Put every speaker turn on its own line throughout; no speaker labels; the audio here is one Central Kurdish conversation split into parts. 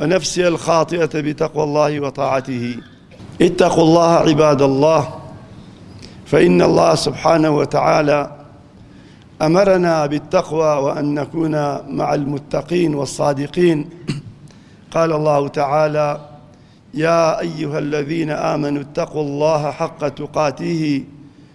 ونفسي الخاطئة بتقوى الله وطاعته اتقوا الله عباد الله فإن الله سبحانه وتعالى أمرنا بالتقوى وأن نكون مع المتقين والصادقين قال الله تعالى يا أيها الذين آمنوا اتقوا الله حق تقاته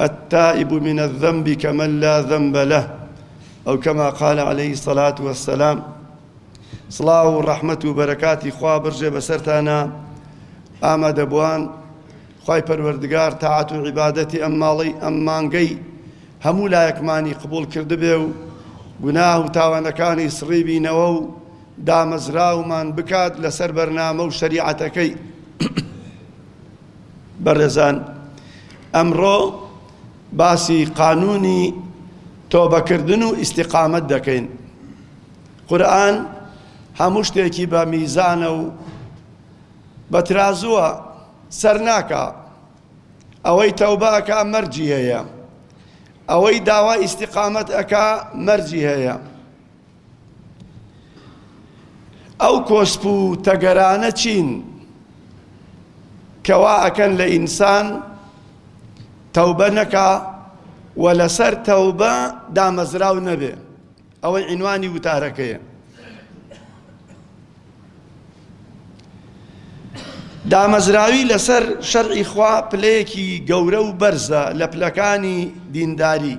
التائب من الذنب کمن لا ذنب له ئەو کەما قال عليه الصلاة والسلام سڵاو و ڕەحمەت و بەرەکاتی خوا بڕژێ بەسەرتانە ئامادەبووان خی پەروەردگار تاعات و عیبادەتی ئەم ماڵی ئەم مانگەی هەموو لایەکمانی قبول کردبێ و گوناه و تاوانەکانی سڕی بینەوە و دامەزراومان بکات لەسەر بەرنامە و شەریعەتەکەی بەڕێزان ئەمڕۆ باسی قانونی تۆبەکردن و ئیستیقامەت دەکەین قورآن هەموو شتێکی بە میزانە و بە ترازووە سەر ناکا ئەوەی تەوبەکە مەرجی هەیە ئەوەی داوا ئیسیقامەت ئەک مەرجی هەیە ئەو کۆسپ و تەگەرانە چین کە وا ئەکەن لە ئینسان تەوبە نەکا و لەسەر تەوبە دامەزراو نەبێ ئەوەی عینوانی وتارەکەیە دامەزراوی لەسەر شەرعی خوا پلەیەکی گەورە و بەرزە لە پلەکانی دینداری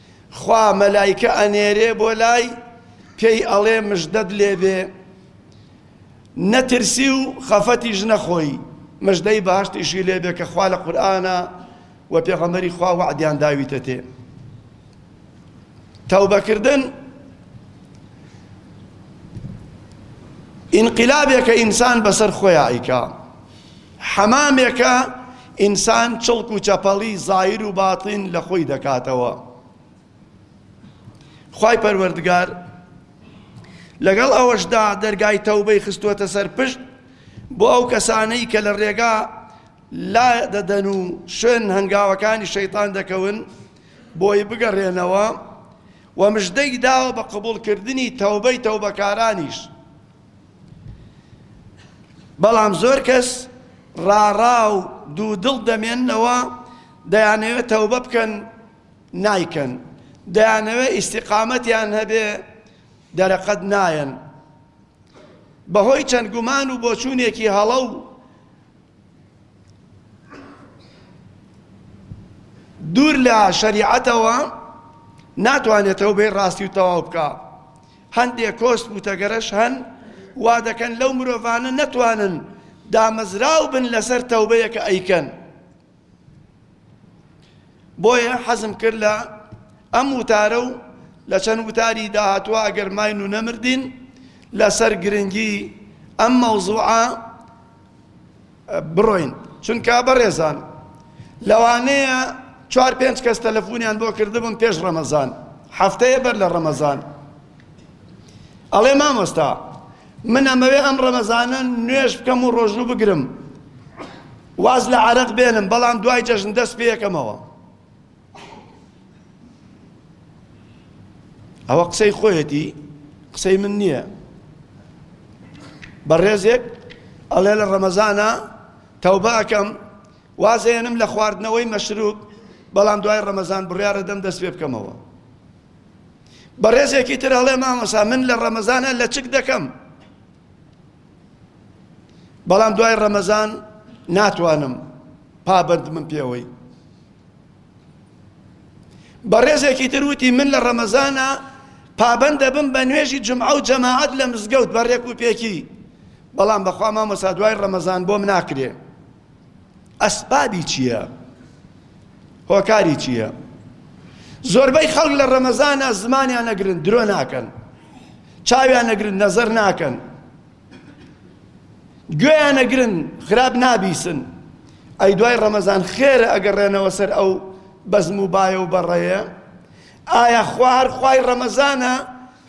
خوا مەلایکە ئەنێرێ بۆ لای پێی ئەڵێ مژدەت لێبێ نەترسی و خەفەتیش نەخۆی مژدەی باشتیشی لێبێ کە خوا لە قورآە و پێغەمەری خوا وعدیان داویتە تێ تەوبەکردن ئینقلابێکە ئینسان بەسەر خۆیان ئەیکا حەمامێکە ئینسان چڵک و چەپەڵی زایر و باتین لە خۆی دەکاتەوە. خوای پەروەردگار لەگەڵ ئەوەشدا دەرگای تەوبەی خستووەتە سەر پشت بۆ ئەو کەسانەی کە لە ڕێگا لا دەدەن و شوێن هەنگاوەکانی شەیتان دەکەون بۆی بگەڕێنەوە و مژدەی داوە بە قبوڵکردنی تەوبەی تەوبەکارانیش. بەڵام زۆر کەس ڕاڕا و دوودڵ دەمێننەوە، دەیانەوێت تەوبە بکەن نایکەن، دەیانەوێت ئیستیقامەتیان هەبێ دەرەقەت نایەن، بەهۆی چەند گومان و بۆچوونێکی هەڵە و دوور لە شەریعەتەوە ناتوانێتەوە بێ ڕاستی و تەواو بکە هەندێک کۆست و تەگەرەش هەن وا دەکەن لەو مرۆڤانە نەتوانن دامەزراو بن لەسەر تەوبەیەکە ئەیکەن بۆیە حەزم کرد لە ئەم وتارە و لە چەند وتاری داهاتوە ئەگەر ماین و نەمردین لەسەر گرنگی ئەم مەوزوعە بڕۆین چونکە بەڕێزان لەوانەیە چوار پێنج کەس تەلەفۆنیان بۆ کردبووم پێش ڕەمەزان هەفتەیە بەر لە ڕەمەزان ئەڵێ مامۆستا من ئەمەوێ ئەم ڕەمەزانە نوێش بکەم و ڕۆژوو بگرم واز لە عەرەق بێنم بەڵام دوای جەژن دەست پێکەمەوە. ئەوە قسەی خۆیەتی قسەی من نییە. بەڕێزێک ئەڵێ لە ڕەمەزانە تەوبە ئەکەم وازێنم لە خواردنەوەی مەشروب بەڵام دوای ڕەمەزان بڕیارە دەم دەست پێ بکەمەوە. بەڕێزێکی تر ئەڵێ مامەسا من لە ڕەمەزانە لە چک دەکەم. بەڵام دوای ڕەمەزان ناتوانم پابەندمم پێوەی بەڕێزێکی تر وتی من لە ڕەمەزانە پابەند دەبم بە نوێژی جمعە و جەماعەت لە مزگەوت بە ڕێک و پێکی بەڵام بەخوا مامۆسا دوای ڕەمەزان بۆم ناکرێ ئەسبابی چییە؟ هۆکاری چییە؟ زۆربەی خەڵک لە ڕەمەزانە زمانیان نەگرن درۆ ناکەن چاویان نەگرن نەزەر ناکەن گوێیان نەگرن خراپ نابیسن ئەی دوای ڕەمەزان خێرە ئەگەڕێنەوە سەر ئەو بەزم و بایە و بەڕەیە ئایا خوا هەر خوای ڕەمەزانە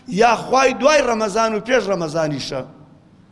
یا خوای دوای ڕەمەزان و پێش ڕەمەزانیشە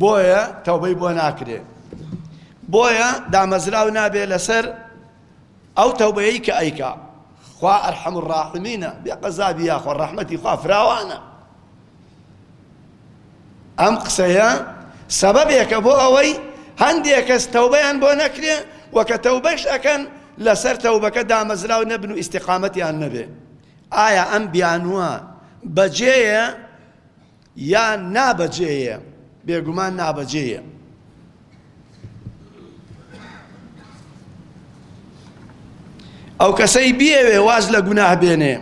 بۆیە تەوبەی بۆ ناکرێ بۆیە دامەزراو نابێ لەسەر ئەو تەوبەیەی کە ئەیکا خوا ئەرحەم الراحمینە بێ قەزابی یاخوا ڕەحمەتی خوا فراوانە ئەم قسەیە سەبەبێکە بۆ ئەوەی هەندێک کەس تەوبەیان بۆ نەکرێ و کە تەوبەش ئەکەن لەسەر تەوبەکە دامەزراو نەبن و ئیسیقامەتیان نەبێ ئایا ئەم بیانووە بەجێیە یا نابەجێیە؟ بێگومان نابەجێیە. ئەو کەسەی بیەوێ واز لە گوناه بێنێ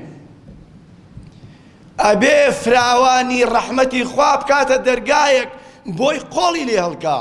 ئەبێ فراوانی ڕەحمەتی خوا بکاتە دەرگایەک بۆی قۆڵی لێ هەڵکا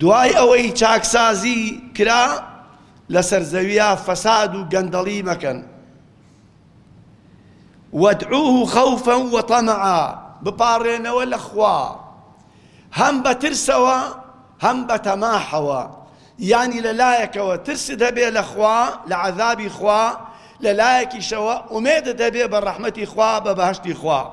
دوای ئەوەی چاکسازی کرا لەسەر زەویا فەساد و گەندەڵی مەکەن وەدعوه خوفا وطمعا بپاڕێنەوە لە خوا هەم بە ترسەوە هەم بە تەماحەوە یانی لە لایەکەوە ترست هەبێ لە خوا لە عەذابی خوا لە لایەکیشەوە ئومێدت هەبێ بە ڕەحمەتی خوا بە بەهەشتی خوا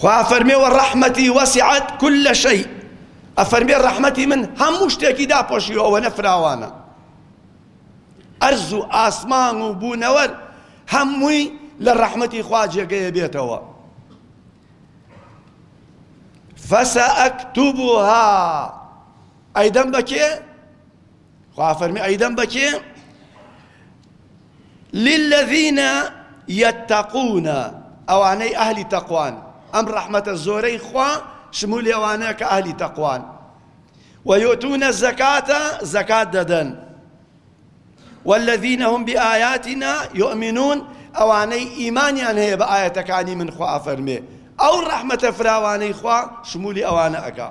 خوا فەرمێ وە ڕەحمەتی وەسیعەت کل لە شەی ئەفەرمێ ڕەحمەتی من هەموو شتێکی داپۆشیوە ئەوە نەفراوانە ئەرز و ئاسمان و بوونەوەر هەمووی لە ڕەحمەتی خوا جێگەیە بێتەوە فەسەئەکتوبها ئەیدەم بەکێ خوا فەرمی ئەیدەم بە کێ للذین یتقون ئەوانەی ئەهلی تەقوان ئەم ڕەحمەتە زۆرەی خوا شمولی ئەوانەیە کە ئەهلی تەقوان ويؤتون الزكاة زكاة ددن والذين هم بآياتنا يؤمنون ئەوانەی ئیمانیان هەیە بە ئاەتەکانی من خوا ئەفەرمێ ئەو ڕەحمەتە فراوانەی خوا شمولی ئەوانە ئەکا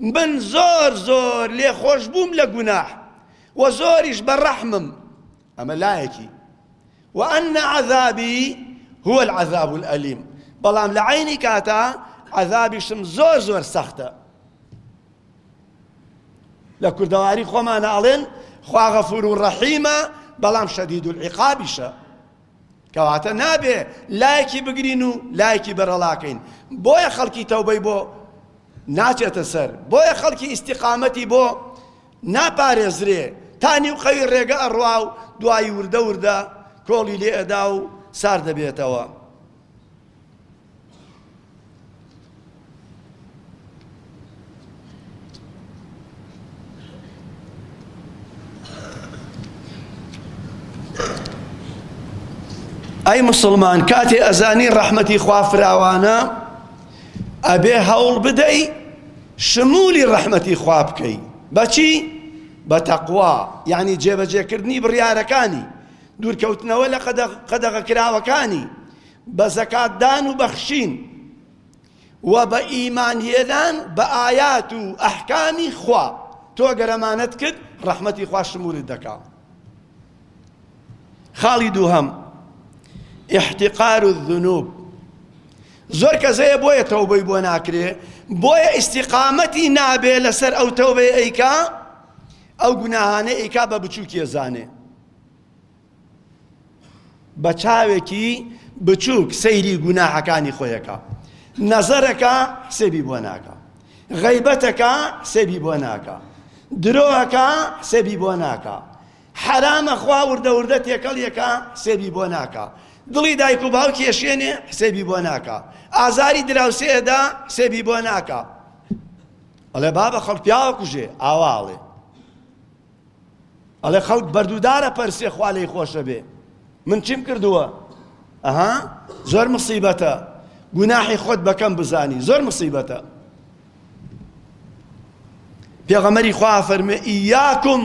من زۆر زۆر لێ خۆش بووم لە گوناح وە زۆریش بە ڕەحمم ئەمە لایەکی وە ان عذابی هو العذاب الالیم بەڵام لە عینی کاتا عذابیشم زۆر زۆر سەختە لە کوردەواری خۆمانە ئەڵێن خوا غەفور و ڕەحیمە بەڵام شەدید العقابیشە کەواتە نابێ لایەکی بگرین و لایەکی بەرەڵاکەین بۆیە خەڵکی تەوبەی بۆ ناچێتە سەر بۆیە خەڵکی ئیسیقامەتی بۆ ناپارێزرێ تا نیو قەوی ڕێگە ئەڕوا و دوایی وردە وردە کۆڵی لێ ئەدا و سار دەبێتەوە ئەی مسلمان کاتێ ئەزانی ڕەحمەتی خوا فراوانە ئەبێ هەوڵ بدەی شمولی ڕەحمەتی خوا بکەی بەچی بە تەقوا یعنی جێبەجێکردنی بڕیارەکانی دوورکەوتنەوە لە قەدەغە کراوەکانی بە زەکات دان و بەخشین و بە ئیمان هێنان بە ئایات و ئەحکامی خوا تۆ گەر ئەمانەت کرد ڕەحمەتی خوا شمولت دەکا خاڵی دووهەم احتقار الذنوب زۆر کەسەیە بۆیە تەوبەی بۆ ناکرێ بۆیە ئیسیقامەتی نابێ لەسەر ئەو تەوبەی ئەیکا ئەو گوناهانە ئیکا بە بچووکیێزانێ بە چاوێکی بچووک سەیری گوناحەکانی خۆیەکە نەزەرەکە حسێبی بۆ ناکە غەیبەتەکە حسێبی بۆ ناکە درۆەکە حسێبی بۆ ناکە حەرامە خوا وردە وردە تێکەڵ یەکە حسێبی بۆ ناکە دڵی دایک و باو کێشێنێ حسێبی بۆ ناکە ئازاری دراوسێدا حسێبی بۆ ناکە ئەڵێ بابە خەڵک پیاوە کوژێ ئاواڵێ ئەڵێ خەڵک بەرد و دار ئەپەرسێ خوا لێی خۆش نەبێ من چیم کردووە ئەها زۆر مصیبەتە گوناحی خۆت بەکەم بزانی زۆر مصیبەتە پێغەمەری خوا فەرمێ ئیاکم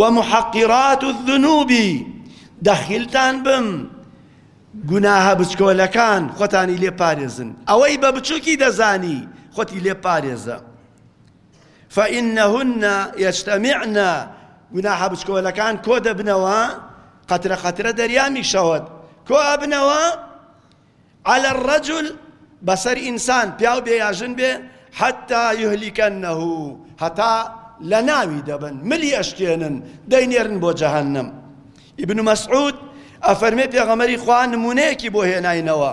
ومحقرات الذنوب دەخیلتان بم گوناهە بچکۆلەکان خۆتانی لێ پارێزن ئەوەی بە بچووکی دەزانی خۆتی لێ پارێزە فإنهن یجتمعن، گوناحە بچکۆلەکان کۆ دەبنەوە، قەترە قەترە دەریا میشەوەت کۆ ئەبنەوە، علی الرجل، بەسەر ئینسان، پیاو بێ یا ژن بێ، حتی یهلکنه، هەتا لەناوی دەبەن، ملی ئەشکێنن، دەینێرن بۆ جەهەنەم. ابن مسعود ئەفەرمێ پێغەمبەری خوا نموونەیەکی بۆ هێناینەوە،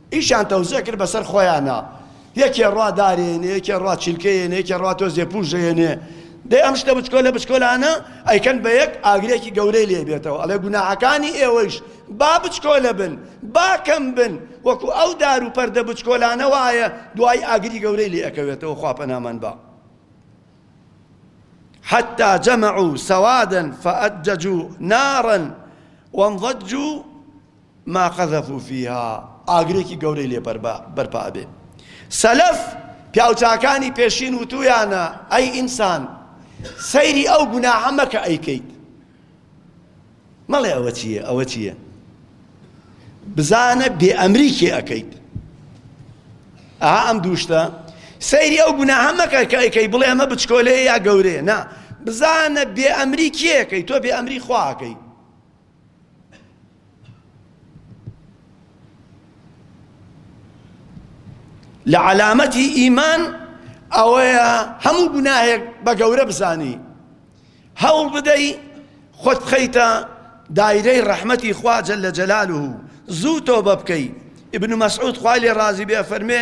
ئیشیان تەوزێع کرد بەسەر خۆیانا یەکێ ڕا دارێنێ یەکێ ڕا چیلکەیێنێ یەکێ ڕا تۆزێ پووژەیێنێ دەی ئەم شتە بچکۆلە بچکۆلانە ئەیکەن بە یەک ئاگرێکی گەورەی لێ بێتەوە ئەڵێ گوناحەکانی ئێوەیش با بچکۆلە بن با کەم بن وەکو ئەو دار و پەردە بچکۆلانە وایە دوای ئاگری گەورەی لێ ئەکەوێتەوە خوا پەنامان با حتى جمعوا سوادا فأججوا نارا وانضجوا ما قذفو فیها، ئاگرێکی گەورەی لێ بەرپا ئەبێ. سەلەف، پیاوچاکانی پێشین وتویانە، ئەی ئینسان سەیری ئەو گوناحە مەکە ئەیکەیت. مەڵێ ئەوە چییە ئەوە چییە؟ بزانە بێ ئەمری کێ ئەکەیت. ئەها ئەم دوو شتە سەیری ئەو گوناحە مەکە کە ئەیکەی بڵێ ئەمە بچکۆلەیە یا گەورەیە نا بزانە بێ ئەمری کێ ئەکەی تۆ بێ ئەمری خوا ئەکەی. لە عەلامەتی ئیمان ئەوەیە هەموو گوناهێک بە گەورە بزانی هەوڵ بدەی خۆت بخەیتە دایرەی ڕەحمەتی خوا جەل لە جەلالوه زوو تۆبە بکەی ابن مسعود خوای لێ ڕازی بێ فەرمێ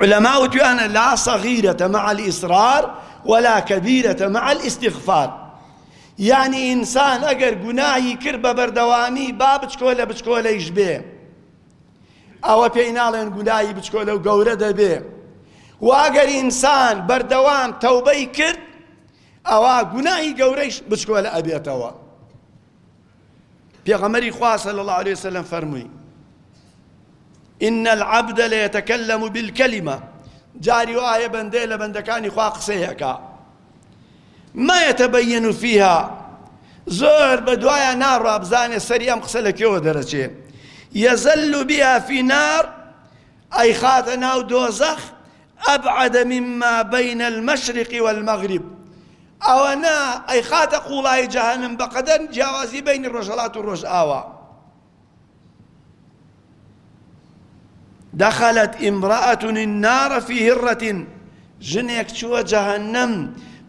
علماء وتویانە لا صغیرة مع الاصرار ولا کبیرة مع الاستغفار یعنی ئینسان ئەگەر گوناهی کرد بە بەردەوامی با بچکۆلە بچکۆلەیش بێ ئەوە پێی ناڵێن گوناهی بچکۆلە و گەورە دەبێ و ئەگەر ئینسان بەردەوام تەوبەی کرد ئەوە گوناهی گەورەیش بچکۆلە ئەبێتەوە پێغەمبەری خوا صلی اللە علیە وسلم فەرمووی ان العبد ليتكلم بالكلمه جاری وایە بەندێ لە بەندەکانی خوا قسەیەکە ما يتبين فيها زۆر بە دوایە ناڕوا بزانێ سەری ئەم قسە لە کێوە دەرەچێ يزل بها في نار ئەی خاتە ناو دۆزەخ ابعد مما بین المشرق والمغرب ئەوەنە ئەیخاتە قوڵایی جەهەنم بەقەدەر جیاوازی بینی ڕۆژهەڵات و ڕۆژئاوا دخلت امرأة النار في هرة ژنێک چووە جەهەنەم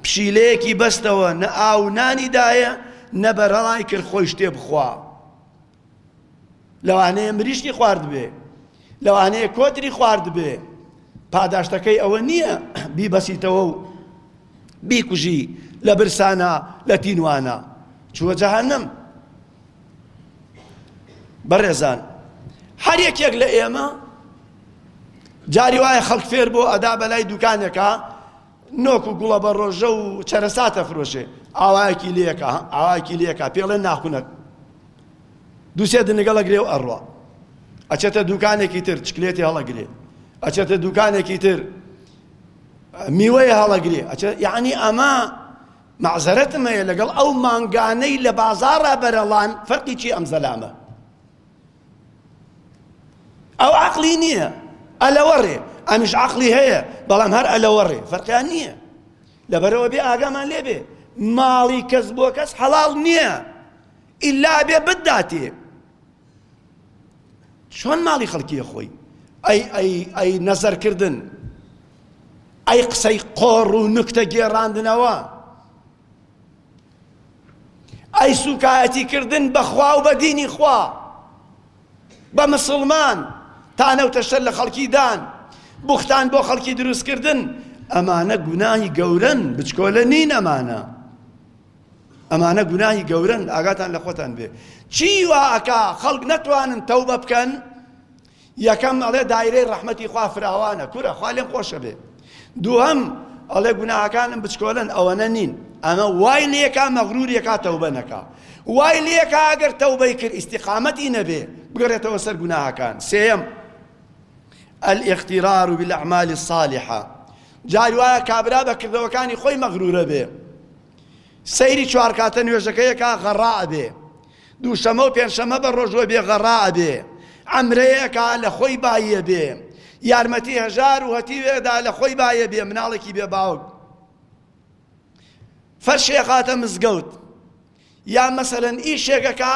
پشیلەیەکی بەستەوە نە ئاو نانی دایە نە بەرەڵای کرد خۆی شتێ بخوا لەوانەیە مریشکی خواردبێ لەوانەیە کۆتری خواردبێ پاداشتەکەی ئەوە نییە بیبەسیتەوە و بیکوژی لە برسانە لە تینوانە چووە جەهنم بەڕێزان هەر یەکێک لە ئێمە جاری وایە خەڵک فێر بۆ ئەدا بەلای دوکانێکە نۆک و گوڵەبەڕۆژە و چەرەسات ئەفرۆشێ، ئاوایەکی لێ ئەکا، ئاوایەکی لێ ئەکا، پێڵێن ناخونەک. دوو سێ دنگەڵ ئەگرێ و ئەڕوا. ئەچێتە دووکانێکی تر، چکلێتی هەڵەگرێ. ئەچێتە دووکانێکی تر، میوەیە هەڵەگرێ. یعنی ئەمە مەعزەرەتم هەیە لەگەڵ ئەو مانگانەی لە بازاڕا بەرەڵان، فەرقی چییە ئەم زەلامە؟ ئەو عەقڵی نییە ئەلەوەڕێ ئەمیش عەقڵی هەیە بەڵام هەر ئەلەوەڕێ فەرقیان نییە لەبەرەوە بێ ئاگامان لێ بێ ماڵی کەس بۆ کەس حەڵاڵ نییە ئیلا بێ بداتێ چۆن ماڵی خەڵکیە خۆی ئەی ئەی ئەی نەزەرکردن ئەی قسەی قۆڕ و نکتە گێڕاندنەوە ئەی سوکایەتی کردن بە خوا و بە دینی خوا بە مسوڵمان تانە و تەشتەر لە خەڵکی دان بوختان بۆ خەڵکی دروست کردن ئەمانە گوناهی گەورەن بچکۆلە نین ئەمانە ئەمانە گوناهی گەورەن ئاگاتان لە خۆتان بێ چی وا ئەکا خەڵک نەتوانن تەوبە بکەن یەکەم ئەڵێ دایرەی ڕەحمەتی خوا فراوانە کورە خوا لێم خۆشە بێ دووەم ئەڵێ گوناهەکانم بچکۆلن ئەوەنە نین ئەمە وای لێکا مەغروریەکە تەوبە نەکا وای لێکا ئەگەر تەوبەی کرد ئیسیقامەتی نەبێ بگەڕێتەوە سەر گوناهەکان سێم الاغترار بالاعمال الصالحه جاری وایە کابرا بە کردەوەکانی خۆی مەغرورە بێ سەیری چوار کاتە نوێژەکەی ئەکا غەڕا ئەبێ دووشەمە و پێنجشەمە بە ڕۆژوە بێ غەڕا ئەبێ عەمرەیە ئەکا لە خۆی باییە بێ یارمەتی هەژار و هەتیوێدا لە خۆی بایە بێ مناڵێکی بێ باوک فەرشێ خاتە مزگەوت یا مەسەرەن ئیشێکەکە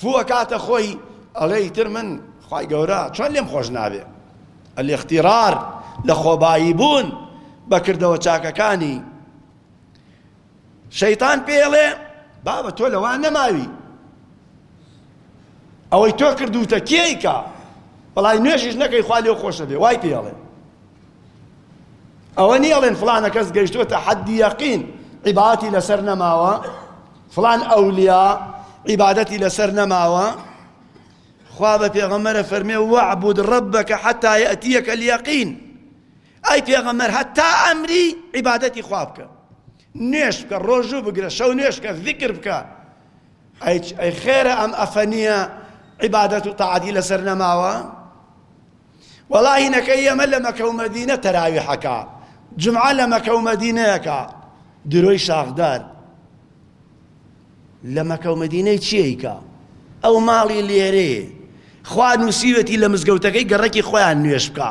فوەکاتە خۆی ئەڵێ تر من خی گەورە چۆن لێم خۆش نابێ ئەلێختیرار لە خۆبایی بوون بەکردەوە چاکەکانی شەیتان پێی ئەڵێ بابە تۆ لەوا نەماوی ئەوەی تۆ کردوتە کێیکە بەڵای نوێژیش نەکەی خوا لێو خۆشە بێ وای پێ ئەڵێ ئەوە نی ئەڵێن فلانە کەس گەیشتوتە حەدی یەقین عیباتی لەسەر نەماوە فلان ئەولیا عیبادەتی لەسەر نەماوە خوا بە پێغەمەرە فەرمێ وەعبود ڕبەکە حتا یەتیەکە الیەقین ئەی پێغەمبەر هەتا ئەمری عیبادەتی خوا بکە نوێژ بکە ڕۆژوو بگرە شەو نوێژ کە ذکر بکە ئەی خێرە ئەم ئەفەنیە عیبادەت و تەعادی لەسەر نەماوە وەڵاهینەکە ئێمە لە مەکە و مەدینە تەراویحەکە جمعە لە مەکە و مەدینەیەکە درۆی شاخدار لە مەکە و مەدینەی چیەیکە ئەو ماڵی لێرەیە خوا نووسیوەتی لە مزگەوتەکەی گەڕەکی خۆیان نوێش بکە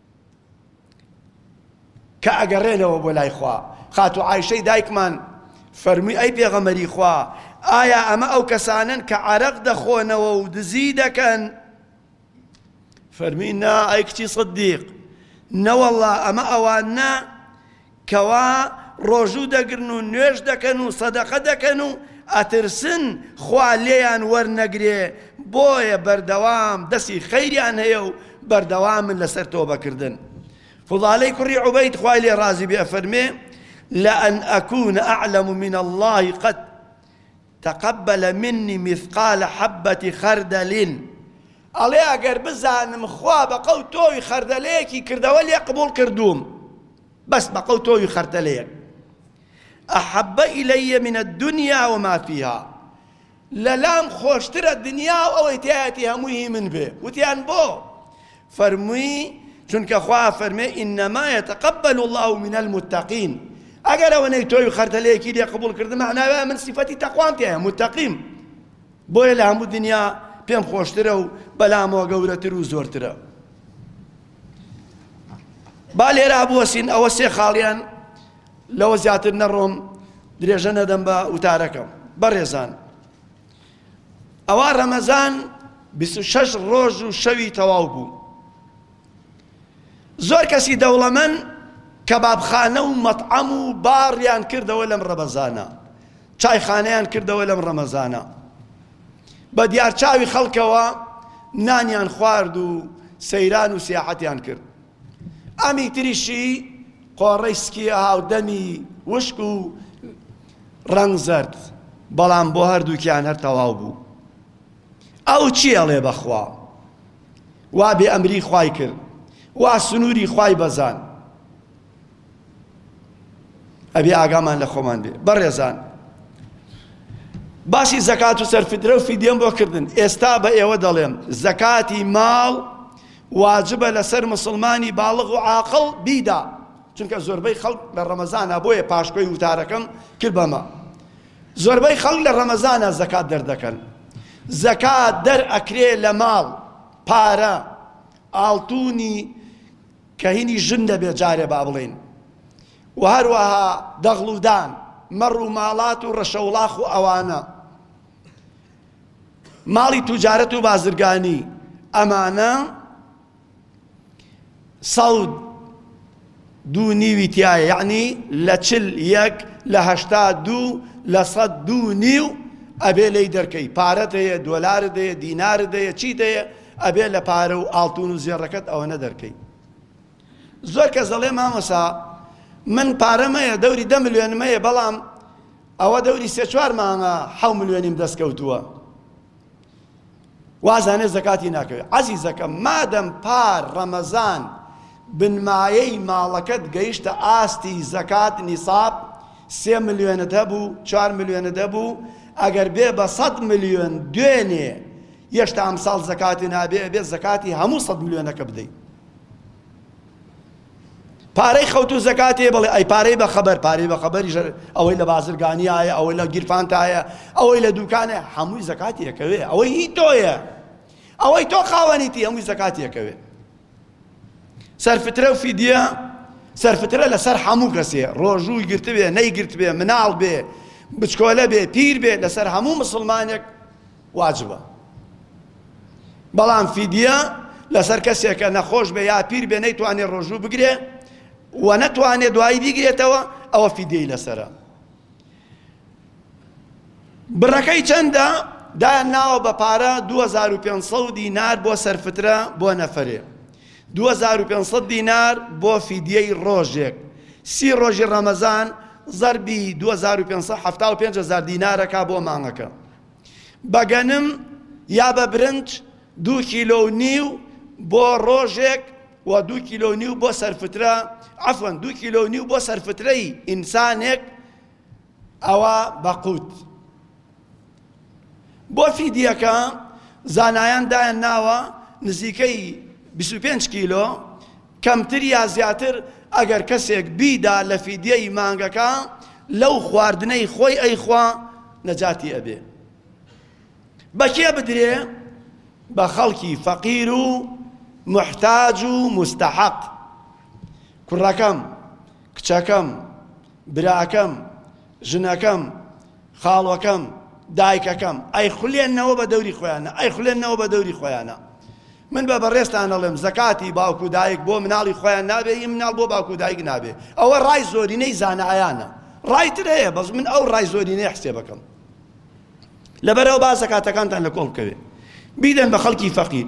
کە ئەگەڕێنەوە بۆ لای خوا خاتو عایشەی دایکمان فەرمووی ئەی پێغەمەری خوا ئایا ئەمە ئەو کەسانن کە عرەق دەخۆنەوە و دزی دەکەن فەرمی نا ئەی کچی صدیق نەوەڵا ئەمە ئەوان نا کەوا ڕۆژوو دەگرن و نوێژ دەکەن و سەدەقە دەکەن و ئەترسن خوا لێیان وەرنەگرێ بۆیە بەردەوام دەسی خەیریان هەیە و بەردەوامن لەسەر تۆبە کردن فضالەی کوڕی عوبەید خوای لێ ڕازی بێ فەرمێ لأن أكون أعلم من الله قد تقبل مني مثقال حبة خردل ئەڵێ ئەگەر بزانم خوا بە قەو تۆوی خەردەلەیەکی کردەوە لێ قبول کردووم بەس بەقەو تۆوی خەرتەلەیەک احب الی من الدنیا وما فیها لەلام خۆشترە دنیا و ئەوەی تایەتی هەمووی هی من بێ وتیان بۆ فەرمووی چونکە خوا فەرمێ ئینەما یتەقبل الله من المتقین ئەگەر ئەوەنەی تۆی خەرتەلەیەکی لێ قبول کردم معناوە من سیفەتی تەقوام تێ متقیم بۆیە لە هەموو دنیا پێم خۆشترە و بەلامەوە گەورەتر و زۆرترە با لێرە بوەسین ئەوە سێ خاڵیان لەوە زیاتر نەڕۆم درێژە نەدەم بە وتارەکەم بەڕێزان ئەوە ڕەمەزان 26 ڕۆژ و شەوی تەواو بوو زۆر کەسی دەوڵەمەن کەبابخانە و مەطعەم و باڕیان کردەوە لەم ڕەمەزانە چایخانەیان کردەوە لەم ڕەمەزانە بە دیارچاوی خەڵکەوە نانیان خوارد و سەیران و سیاحەتیان کرد ئەمی تریشی قۆڕەی سکی هاودەمی وشک و ڕەنگ زەرد بەڵام بۆ هەردووکیان هەر تەواو بوو ئەو چیەڵێ بەخوا وا بێ ئەمری خوای کرد وا سنووری خوای بەزان ئەبێ ئاگامان لە خۆمان بێ بەڕێزان باسی زەکات و سەرفدرە و فیدێم بۆ کردن ئێستا بە ئێوە دەڵێم زەکاتی ماڵ واجبە لەسەر مسلمانی باڵغ و عاقڵ بیدا چونکە زۆربەی خەڵک لە ڕەمەزانە بۆیە پاشکۆی وتارەکەم کرد بەمە زۆربەی خەڵک لە ڕەمەزانە زەکات دەردەکەن زەکات دەرئەکرێ لە ماڵ پارە ئاڵتونی کە هینی ژن دەبێت جارێ با بڵێین و هەروەها دەغڵ و دان، مەڕ و ماڵات و ڕەشەوڵاخ و ئەوانە، ماڵی توجارەت و بازرگانی، ئەمانە سەد دوو نیوی تیایە یعنی لە چل یەک لە هەشتا دوو لە سەد دوو نیو ئەبێ لێی دەرکەی پارەت هەیە دۆلارت هەیە دینارت هەیە چیت هەیە ئەبێ لە پارە و ئاڵتون و زێڕەکەت ئەوەنە دەرکەی زۆر کەس دەڵێ مامۆسا من پارە مەیە دەوری دە ملیۆن مەیە بەڵام ئەوە دەوری سێ چوار مانگە حەو ملیۆنیم دەستکەوتووە وازانێ زەکاتی ناکەوێت عەزیزەکە مادەم پار ڕەمەزان بنمایەی ماڵەکەت گەیشتە ئاستی زەکات نیساب سێ ملیۆنت هەبوو چوار ملیۆنت هەبوو ئەگەر بێ بە سەد ملیۆن دوێنێ هێشتا ئەمساڵ زەکاتی نابێ ئەبێ زەکاتی هەموو سەد ملیۆنەکە بدەی پارەی خەوت و زەکاتێ بڵێ ئەی پارەی بە خەبەر پارەی بە خەبەری ژەر ئەوەی لە بازرگانیایە ئەوەی لە گیرفانتایە ئەوەی لە دوکانە هەمووی زەکاتی یەکەوێ ئەوەی هی تۆیە ئەوەی تۆ خاوەنیتی هەمووی زەکاتی یەکەوێ سەرفترە و فیدە سەرفترە لەسەر هەموو کەسێ ڕۆژووی گرتبێ نەیگرتبێ مناڵ بێ بچکۆلە بێ پیر بێ لەسەر هەموو مسلمانێک واجبە بەڵام فیدیە لەسەر کەسێکە نەخۆش بێ یا پیر بێ نەیتوانێ ڕۆژوو بگرێ و نەتوانێ دوایی بیگرێتەوە ئەوە فیدیەی لەسرە بڕەکەی چەندە دایان ناوە بە پارە 2500 دینار بۆ سەرفترە بۆ نەفرێ 2500 دینار بۆ فیدیەی ڕۆژێک سی ڕۆژی ڕەمەزان زەربی 2500 دینارەکە بۆ مانگەکە بە گەنم یا بە برنج دوو کیلۆ و نیو بۆ ڕۆژێک و دوو کیلۆ و نیو بۆ سەرفترە عەفوەن دوو کیلۆ و نیو بۆ سەرفترەی ئینسانێک ئەوە بە قووت بۆ فیدیەکە زانایان دایان ناوە نزیکەی 25 کیلۆ کەمتر یا زیاتر ئەگەر کەسێک بیدا لە فیدیەی مانگەکە لەو خواردنەی خۆی ئەیخوا نەجاتی ئەبێ بە کێ بدرێ بە خەڵکی فەقیر و محتاج و مستحق کوڕەکەم کچەکەم براکەم ژنەکەم، خاڵۆکەم، دایکەکەم، ئەیخولێننەوە بە دەوری خۆیانا، ئەیخولێننەوە بە دەوری خۆیانا. من بە بەڕێزتان ئەڵێم، زەکاتی باوک و دایک بۆ مناڵی خۆیان نابێ، ی مناڵ بۆ باوک و دایک نابێ. ئەوە ڕای زۆرینەی زانایانە. ڕای تر هەیە، بەس من ئەو ڕای زۆرینەیە حسێب ئەکەم. لەبەرئەوە با زەکاتەکانتان لە کۆڵ بکەوێ بیدەن بە خەڵکی فەقیر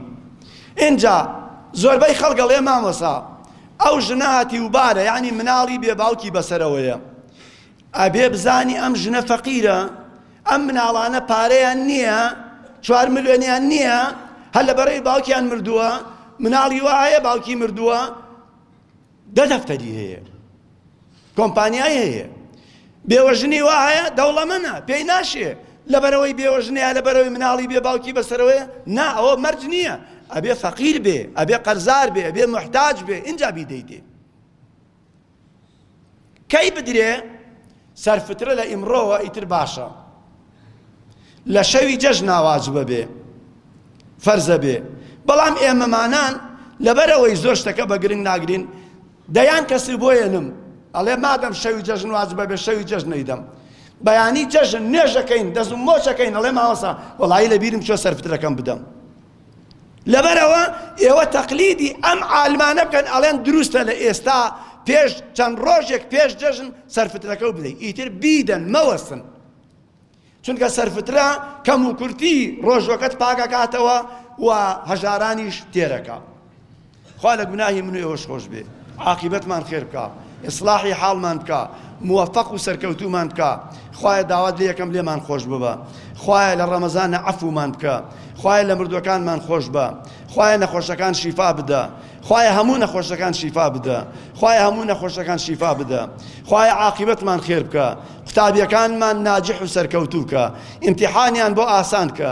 ئینجا زۆربەی خەڵک ئەڵێ مامۆسا ئەو ژنە هاتی و بارە یعنی مناڵی بێ باوکی بەسەرەوەیە ئەبێ بزانی ئەم ژنە فەقیرە ئەم مناڵانە پارەیان نییە چوار ملیۆنیان نییە هەر لە بەرەی باوکیان مردووە مناڵی وایە باوکی مردووە دە دەفتەری هەیە کۆمپانیای هەیە بێوەژنی وا هەیە دەوڵەمەنە پێی ناشێ لەبەرەوەی بێوەژنەیە لەبەرەوەی مناڵی بێ باوکی بەسەرەوەی نا ئەوە مەرج نییە ئەبێ فەقیر بێ ئەبێ قەرزار بێ ئەبێ محتاج بێ ئینجا بیدەیتێ کەی بدرێ سەر فترە لە ئیمڕۆوە ئیتر باشە لە شەوی جەژنا واجبە بێ فەرزە بێ بەڵام ئێمەمانان لەبەرەوەی زۆر شتەکە بە گرنگ ناگرین دەیان کەسی بۆیەنم ئەڵێ مادەم شەوی جەژن واجبە بێ شەوی جەژن نەیدەم بەیانی جەژن نوێژەکەین دەزم مۆچەکەین ئەڵێ ماوەسا وەڵایی لەبیرم چۆ سەر فترەکەم بدەم لەبەرئەوە ئێوە تەقلیدی ئەم عالمانە بکەن ئەڵێن دروستە لە ئێستا پێش چەند ڕۆژێک پێش جەژن سەرفترەکەو بدەیت ئیتر بیدەن مەوەستن چونکە سەرفترە کەم و کورتی ڕۆژەکەت پاکەکاتەوە و هەژارانیش تێرەکە خوا لە گوناهی من و ئێوەش خۆش بێ عاقیبەتمان خێر بکا ئیسلاحی حاڵمان بکا موفق و سەرکەوتومان بکە خوایە داوات لە یەکەم لێمان خۆش ببە خوایە لە ڕەمەزانە عفومان بکە خوایە لە مردوەکانمان خۆش بە خوایە نەخۆشەکان شیفا بدە خوایە هەموو نەخۆشەکان شیفا بدە خوایە هەموو نەخۆشەکان شیفا بدە خوایە عاقبەتمان خێر بکە قوتابیەکانمان ناجح و سەرکەوتوکە ئیمتحانیان بۆ ئاسان کە